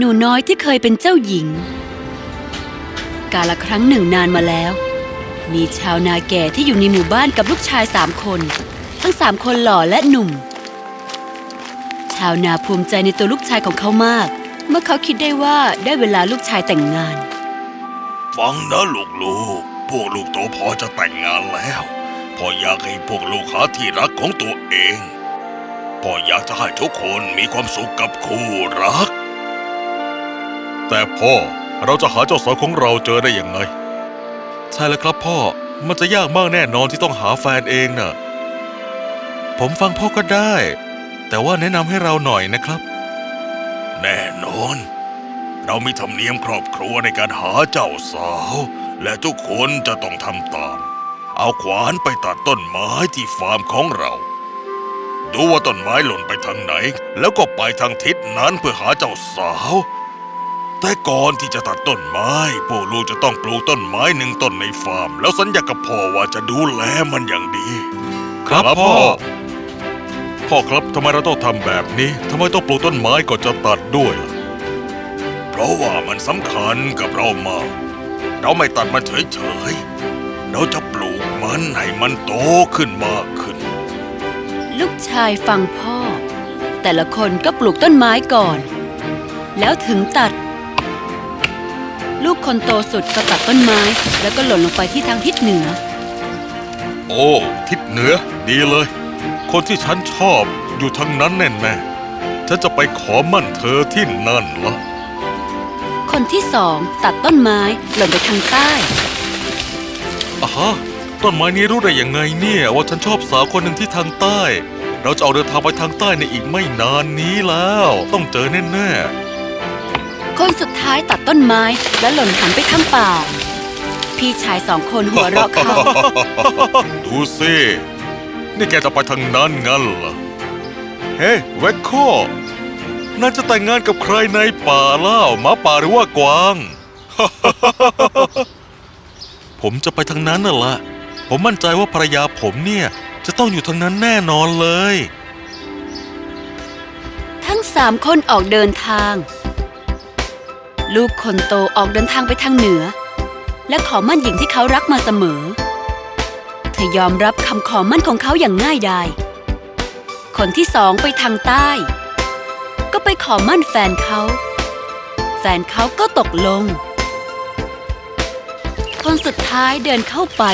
หนูน้อยที่เคยเป็นเจ้าหญิง กาละครั้งหนึ่งนานมาแล้ว มีชาวนาแก่ที่อยู่ในหมู่บ้านกับลูกชายสามคน ทั้งสามคนหล่อและหนุ่ม ชาวนาภูมิใจในตัวลูกชายของเขามาก เมื่อเขาคิดได้ว่าได้เวลาลูกชายแต่งงาน ฟังนะลูกๆพวกลูกโตพอจะแต่งงานแล้วพ่ออยากให้พวกลูกหาที่รักของตัวเองพ่ออยากจะให้ทุกคนมีความสุขกับคู่รัก แต่พ่อเราจะหาเจ้าสาวของเราเจอได้อยังไง ใช่แล้วครับพ่อมันจะยากมากแน่นอนที่ต้องหาแฟนเองน่ะ ผมฟังพ่อก็ได้ แต่ว่าแนะนำให้เราหน่อยนะครับ แน่นอน เรามีธรรมเนียมครอบครัวในการหาเจ้าสาว และทุกคนจะต้องทำตาม เอาขวานไปตัดต้นไม้ที่ฟาร์มของเรา ดูว่าต้นไม้หล่นไปทางไหน แล้วก็ไปทางทิศนั้นเพื่อหาเจ้าสาว แต่ก่อนที่จะตัดต้นไม้ พวกลูกจะต้องปลูกต้นไม้หนึ่งต้นในฟาร์ม แล้วสัญญากับพ่อว่าจะดูแลมันอย่างดี ครับพ่อ พ่อครับทำไมเราต้องทำแบบนี้ทำไมต้องปลูกต้นไม้ก่อนจะตัดด้วยล่ะเพราะว่ามันสำคัญกับเรามาก เราไม่ตัดมันเฉยๆ เราจะปลูกมันให้มันโตขึ้นมากขึ้น ลูกชายฟังพ่อ แต่ละคนก็ปลูกต้นไม้ก่อน แล้วถึงตัด ลูกคนโตสุดก็ตัดต้นไม้ แล้วก็หล่นลงไปที่ทางทิศเหนือ โอ้ ทิศเหนือ ดีเลย คนที่ฉันชอบอยู่ทางนั้นแน่แน่ๆฉันจะไปขอมั่นเธอที่นั่นละคนที่สองตัดต้นไม้หล่นไปทางใต้อะฮะต้นไม้นี้รู้ได้ยังไงเนี่ยว่าฉันชอบสาวคนหนึ่งที่ทางใต้ เราจะเอาเดินทางไปทางใต้ในอีกไม่นานนี้แล้ว ต้องเจอแน่ๆ คนสุดท้ายตัดต้นไม้และหล่นหันไปทางป่า พี่ชายสองคนหัวเราะเขาดูสินี่แกจะไปทางนั้นงั้นเหรอ เฮ้เวคโคน่าจะแต่งงานกับใครในป่าเล่าหมาป่าหรือว่ากวาง ผมจะไปทางนั้นน่ะละ ผมมั่นใจว่าภรรยาผมเนี่ย จะต้องอยู่ทางนั้นแน่นอนเลย ทั้งสามคนออกเดินทาง ลูกคนโตออกเดินทางไปทางเหนือ และขอมั่นหญิงที่เขารักมาเสมอ เธอยอมรับคำขอมั่นของเขาอย่างง่ายดาย คนที่สองไปทางใต้ ก็ไปขอมั่นแฟนเขา แฟนเขาก็ตกลง คนสุดท้ายเดินเข้าไป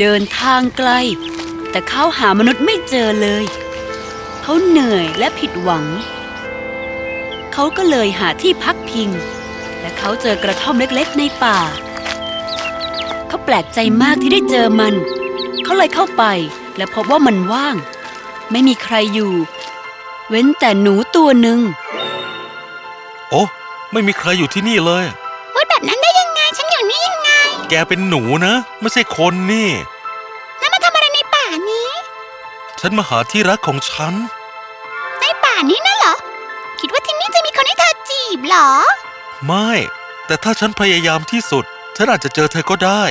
เดินทางไกล แต่เขาหามนุษย์ไม่เจอเลย เขาเหนื่อยและผิดหวังเขาก็เลยหาที่พักพิง และเขาเจอกระท่อมเล็กๆในป่า เขาแปลกใจมากที่ได้เจอมัน เขาเลยเข้าไปและพบว่ามันว่าง ไม่มีใครอยู่ เว้นแต่หนูตัวหนึ่งโอ้ไม่มีใครอยู่ที่นี่เลยพูดแบบนั้นได้ยังไงฉันอยู่นี่ยังไง แกเป็นหนูนะ ไม่ใช่คนนี่ แล้วมาทำอะไรในป่านี้ ฉันมาหาที่รักของฉัน ในป่านี้นะเหรอ คิดว่าที่นี่จะมีคนให้เธอจีบเหรอ ไม่ แต่ถ้าฉันพยายามที่สุด ฉันอาจจะเจอเธอก็ได้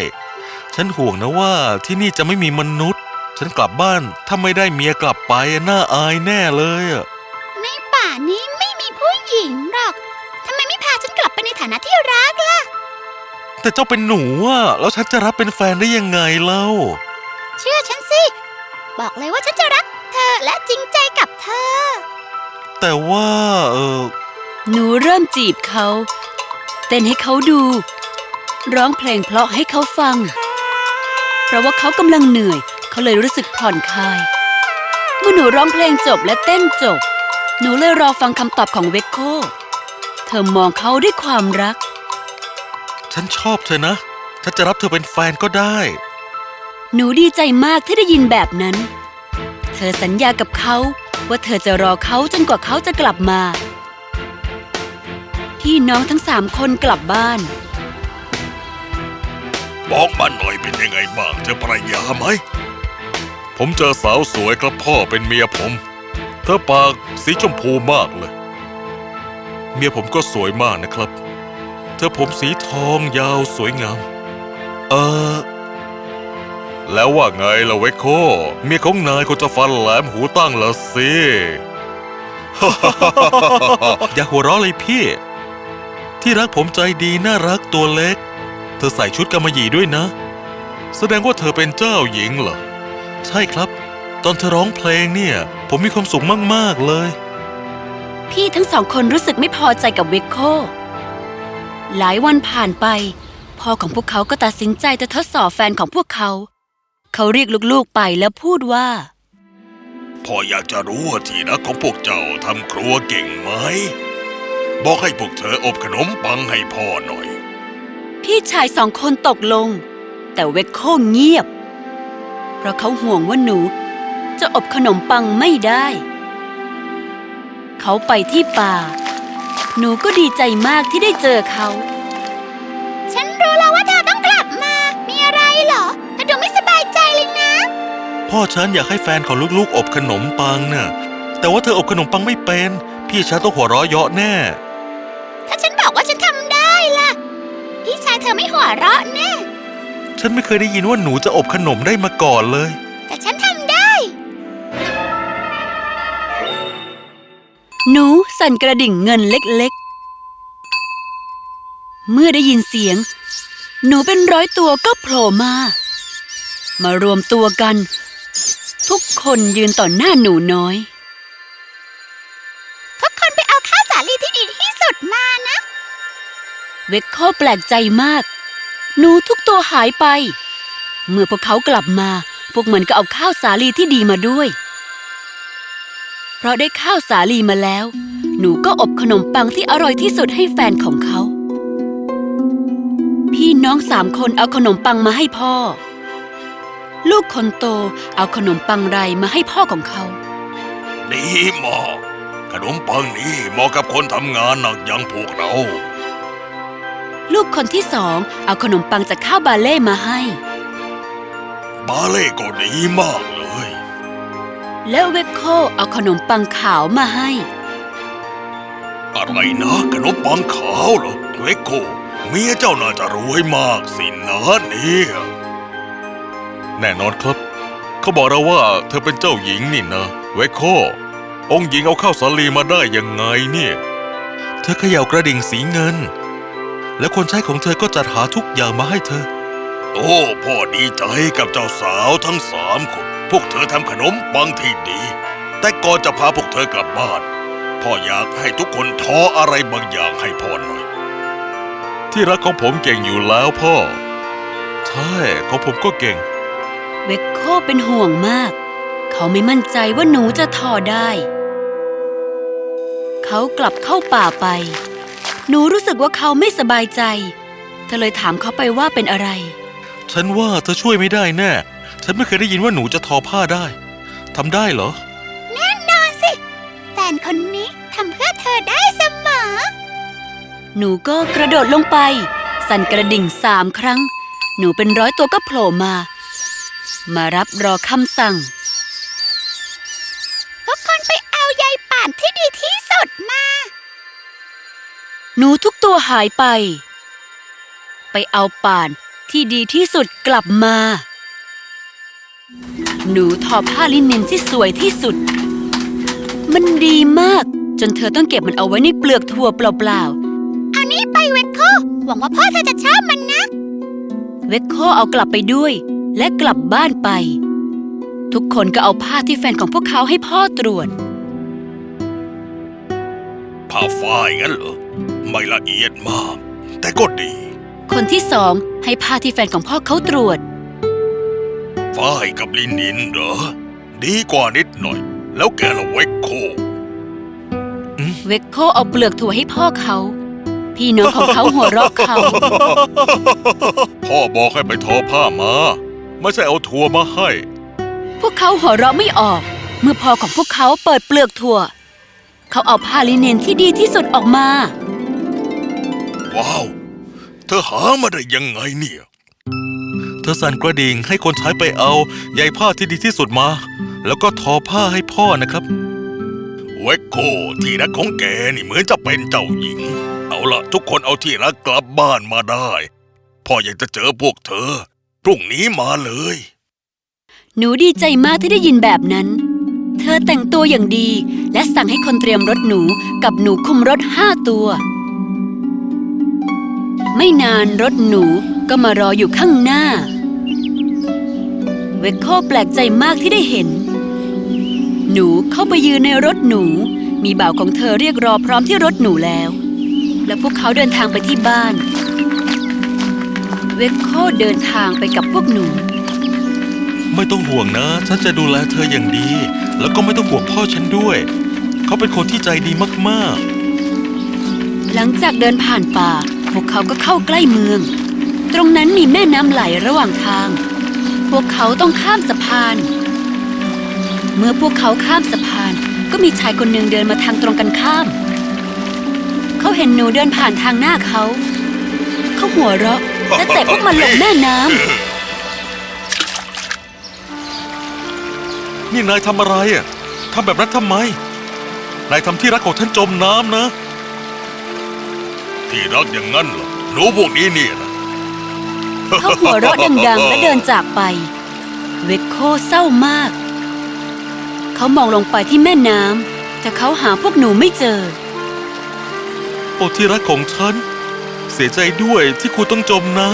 ฉันห่วงนะว่าที่นี่จะไม่มีมนุษย์ ฉันกลับบ้านถ้าไม่ได้เมียกลับไปน่าอายแน่เลยอะในป่านี้ไม่มีผู้หญิงหรอกทำไมไม่พาฉันกลับไปในฐานะที่รักล่ะ แต่เจ้าเป็นหนูอะแล้วฉันจะรับเป็นแฟนได้ยังไงเล่า เชื่อฉันสิ บอกเลยว่าฉันจะรักเธอและจริงใจกับเธอ แต่ว่าเออหนูเริ่มจีบเขาเต้นให้เขาดู ร้องเพลงเพราะให้เขาฟัง เพราะว่าเขากำลังเหนื่อย เขาเลยรู้สึกผ่อนคลาย เมื่อหนูร้องเพลงจบและเต้นจบ หนูเลยรอฟังคำตอบของเวคโค เธอมองเขาด้วยความรัก ฉันชอบเธอนะ ฉันจะรับเธอเป็นแฟนก็ได้ หนูดีใจมากที่ได้ยินแบบนั้น เธอสัญญากับเขาว่าเธอจะรอเขาจนกว่าเขาจะกลับมา พี่น้องทั้งสามคนกลับบ้าน บอกมาหน่อยเป็นยังไงบ้างเจอภรรยาไหม ผมเจอสาวสวยครับพ่อเป็นเมียผม เธอปากสีชมพูมากเลย เมียผมก็สวยมากนะครับ เธอผมสีทองยาวสวยงาม เออแล้วว่าไงล่ะเวคโคเมียของนายคนจะฟันแหลมหูตั้งละสิ อย่าหัวเราะเลยพี่ ที่รักผมใจดีน่ารักตัวเล็ก เธอใส่ชุดกำมะหยี่ด้วยนะ แสดงว่าเธอเป็นเจ้าหญิงเหรอ ใช่ครับ ตอนเธอร้องเพลงเนี่ย ผมมีความสุขมาก ๆ เลย พี่ทั้งสองคนรู้สึกไม่พอใจกับเวคโคหลายวันผ่านไป พ่อของพวกเขาก็ตัดสินใจจะทดสอบแฟนของพวกเขา เขาเรียกลูกๆไปแล้วพูดว่าพ่ออยากจะรู้ว่าที่รักของพวกเจ้าทำครัวเก่งไหม บอกให้พวกเธออบขนมปังให้พ่อหน่อย พี่ชายสองคนตกลง แต่เวคโคเงียบ เพราะเขาห่วงว่าหนู จะอบขนมปังไม่ได้ เขาไปที่ป่า หนูก็ดีใจมากที่ได้เจอเขา ฉันรู้แล้วว่าเธอต้องกลับมา มีอะไรเหรอเธอดูไม่สบายใจเลยนะ พ่อฉันอยากให้แฟนของลูกๆ อบขนมปังน่ะแต่ว่าเธออบขนมปังไม่เป็น พี่ฉันต้องหัวเราะเยาะแน่ พี่ชายเธอไม่หัวเราะแน่ ฉันไม่เคยได้ยินว่าหนูจะอบขนมได้มาก่อนเลย แต่ฉันทำได้ หนูสั่นกระดิ่งเงินเล็กๆ เมื่อได้ยินเสียง หนูเป็นร้อยตัวก็โผล่มา มารวมตัวกัน ทุกคนยืนต่อหน้าหนูน้อย เวคโคแปลกใจมาก หนูทุกตัวหายไป เมื่อพวกเขากลับมา พวกมันก็เอาข้าวสาลีที่ดีมาด้วย เพราะได้ข้าวสาลีมาแล้ว หนูก็อบขนมปังที่อร่อยที่สุดให้แฟนของเขา พี่น้องสามคนเอาขนมปังมาให้พ่อ ลูกคนโตเอาขนมปังไรมาให้พ่อของเขา ดีหมากขนมปังนี้เหมาะกับคนทำงานหนักอย่างพวกเรา ลูกคนที่สองเอาขนมปังจากข้าวบาเล่มาให้ บาเล่ก็ดีมากเลย แล้วเวคโคเอาขนมปังขาวมาให้ อะไรนะขนมปังขาวเหรอเวกโกเมียเจ้าน่าจะรวยมากสินะเนี่ยแน่นอนครับ เขาบอกเราว่าเธอเป็นเจ้าหญิงนี่นะเวคโคองค์หญิงเอาข้าวสาลีมาได้ยังไงเนี่ย เธอเขย่ากระดิ่งสีเงิน และคนใช้ของเธอก็จัดหาทุกอย่างมาให้เธอ โอ้พ่อดีใจกับเจ้าสาวทั้งสามคน พวกเธอทำขนมปังที่ดี แต่ก่อนจะพาพวกเธอกลับบ้าน พ่ออยากให้ทุกคนทออะไรบางอย่างให้พ่อหน่อย ที่รักของผมเก่งอยู่แล้วพ่อ ใช่ของผมก็เก่ง เวคโคเป็นห่วงมาก เขาไม่มั่นใจว่าหนูจะทอได้ เขากลับเข้าป่าไป หนูรู้สึกว่าเขาไม่สบายใจ เธอเลยถามเขาไปว่าเป็นอะไร ฉันว่าเธอช่วยไม่ได้แน่ ฉันไม่เคยได้ยินว่าหนูจะทอผ้าได้ ทำได้เหรอ แน่นอนสิ แฟนคนนี้ทำเพื่อเธอได้เสมอ หนูก็กระโดดลงไป สั่นกระดิ่งสามครั้ง หนูเป็นร้อยตัวก็โผล่มา มารับรอคำสั่งทุกคนไปเอาใยป่านที่ดีที่สุดมา หนูทุกตัวหายไป ไปเอาป่านที่ดีที่สุดกลับมา หนูทอผ้าลินินที่สวยที่สุด มันดีมาก จนเธอต้องเก็บมันเอาไว้ในเปลือกถั่วเปล่าเอานี้ไปเวคโค หวังว่าพ่อเธอจะชอบมันนะๆเวคโคเอากลับไปด้วย และกลับบ้านไป ทุกคนก็เอาผ้าที่แฟนของพวกเขาให้พ่อตรวจผ้าฝ้ายงั้นเหรอ ไม่ละเอียดมาก แต่ก็ดี คนที่สองให้ผ้าที่แฟนของพ่อเขาตรวจ ฝ้ายกับลินินเหรอ ดีกว่านิดหน่อย แล้วแกละเวกโค เวคโคเอาเปลือกถั่วให้พ่อเขา พี่น้องของเขาหัวเราะเขา พ่อบอกให้ไปทอผ้ามา ไม่ใช่เอาถั่วมาให้ พวกเขาหัวเราะไม่ออก เมื่อพ่อของพวกเขาเปิดเปลือกถั่ว เขาเอาผ้าลิเนนที่ดีที่สุดออกมา ว้าว เธอหามาได้ยังไงเนี่ย เธอสั่นกระดิ่งให้คนใช้ไปเอาใยผ้าที่ดีที่สุดมา แล้วก็ทอผ้าให้พ่อนะครับเวกโคที่รักของแกนี่เหมือนจะเป็นเจ้าหญิง เอาละทุกคนเอาที่รักกลับบ้านมาได้ พ่ออยากจะเจอพวกเธอ พรุ่งนี้มาเลย หนูดีใจมากที่ได้ยินแบบนั้น เธอแต่งตัวอย่างดี และสั่งให้คนเตรียมรถหนูกับหนูคุมรถห้าตัว ไม่นานรถหนูก็มารออยู่ข้างหน้า เวคโคแปลกใจมากที่ได้เห็น หนูเข้าไปยืนในรถหนู มีบ่าวของเธอเรียกรอพร้อมที่รถหนูแล้ว และพวกเขาเดินทางไปที่บ้าน เวคโคเดินทางไปกับพวกหนู ไม่ต้องห่วงนะ ฉันจะดูแลเธออย่างดี แล้วก็ไม่ต้องห่วงพ่อฉันด้วย เขาเป็นคนที่ใจดีมากหลังจากเดินผ่านป่า พวกเขาก็เข้าใกล้เมือง ตรงนั้นมีแม่น้ำไหลระหว่างทาง พวกเขาต้องข้ามสะพาน เมื่อพวกเขาข้ามสะพาน ก็มีชายคนหนึ่งเดินมาทางตรงกันข้าม เขาเห็นหนูเดินผ่านทางหน้าเขา เขาหัวเราะและเตะพวกมันลงแม่น้ำนี่นายทำอะไรอะทำแบบนั้นทำไมนายทำที่รักของท่านจมน้ำนะ ที่รักอย่างนั้นเหรอหนูพวกนี้เนี่ยนะเขาหัวเราะดังๆ และเดินจากไป เวคโคเศร้ามาก เขามองลงไปที่แม่น้ำแต่เขาหาพวกหนูไม่เจอ โอ้ที่รักของฉัน เสียใจด้วยที่คุณต้องจมน้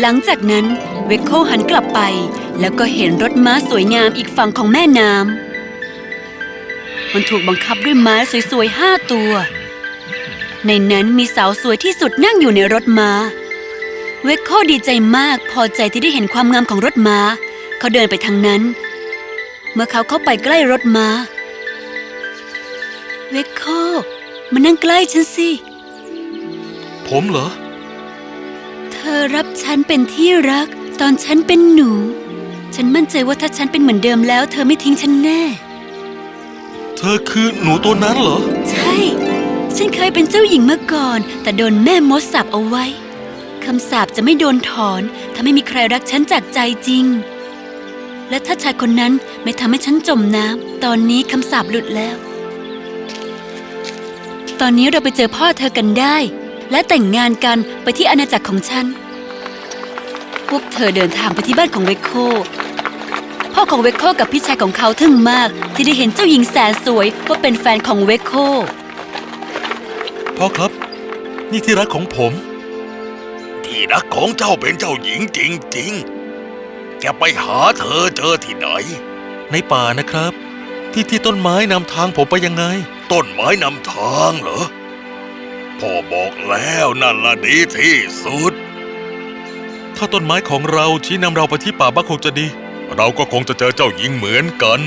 หลังจากนั้นเวคโคหันกลับไป แล้วก็เห็นรถม้าสวยงามอีกฝั่งของแม่น้ำมันถูกบังคับด้วยม้าสวยๆห้าตัว ในนั้นมีสาวสวยที่สุดนั่งอยู่ในรถม้า เวคโคดีใจมากพอใจที่ได้เห็นความงามของรถม้า เขาเดินไปทางนั้น เมื่อเขาเข้าไปใกล้รถม้า เวคโคมานั่งใกล้ฉันสิำผมเหรอ เธอรับฉันเป็นที่รักตอนฉันเป็นหนู ฉันมั่นใจว่าถ้าฉันเป็นเหมือนเดิมแล้ว เธอไม่ทิ้งฉันแน่ เธอคือหนูตัวนั้นเหรอ ใช่ ฉันเคยเป็นเจ้าหญิงมาก่อน แต่โดนแม่มดสาปเอาไว้ คำสาปจะไม่โดนถอน ถ้าไม่มีใครรักฉันจากใจจริง และถ้าชายคนนั้นไม่ทำให้ฉันจมน้ำ ตอนนี้คำสาปหลุดแล้ว ตอนนี้เราไปเจอพ่อเธอกันได้ และแต่งงานกันไปที่อาณาจักรของฉัน พวกเธอเดินทางไปที่บ้านของเวคโค พ่อของเวคโคกับพี่ชายของเขาทึ่งมาก ที่ได้เห็นเจ้าหญิงแสนสวยว่าเป็นแฟนของเวคโค พ่อครับ นี่ที่รักของผม ที่รักของเจ้าเป็นเจ้าหญิงจริงๆแกไปหาเธอเจอที่ไหน ในป่านะครับ ที่ที่ต้นไม้นำทางผมไปยังไง ต้นไม้นำทางเหรอ พ่อบอกแล้วนั่นละดีที่สุด ถ้าต้นไม้ของเราชี้นำเราไปที่ป่าบ้าคงจะดี เราก็คงจะเจอเจ้าหญิงเหมือนกัน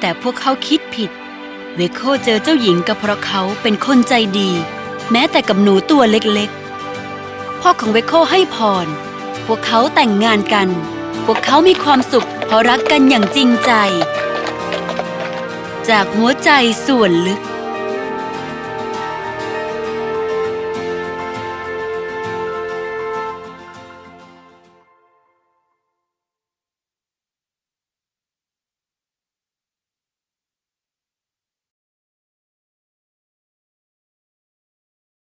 แต่พวกเขาคิดผิด เวโคเจอเจ้าหญิงก็เพราะเขาเป็นคนใจดี แม้แต่กับหนูตัวเล็กๆ พ่อของเวโคให้พร พวกเขาแต่งงานกัน พวกเขามีความสุขเพราะรักกันอย่างจริงใจ จากหัวใจส่วนลึก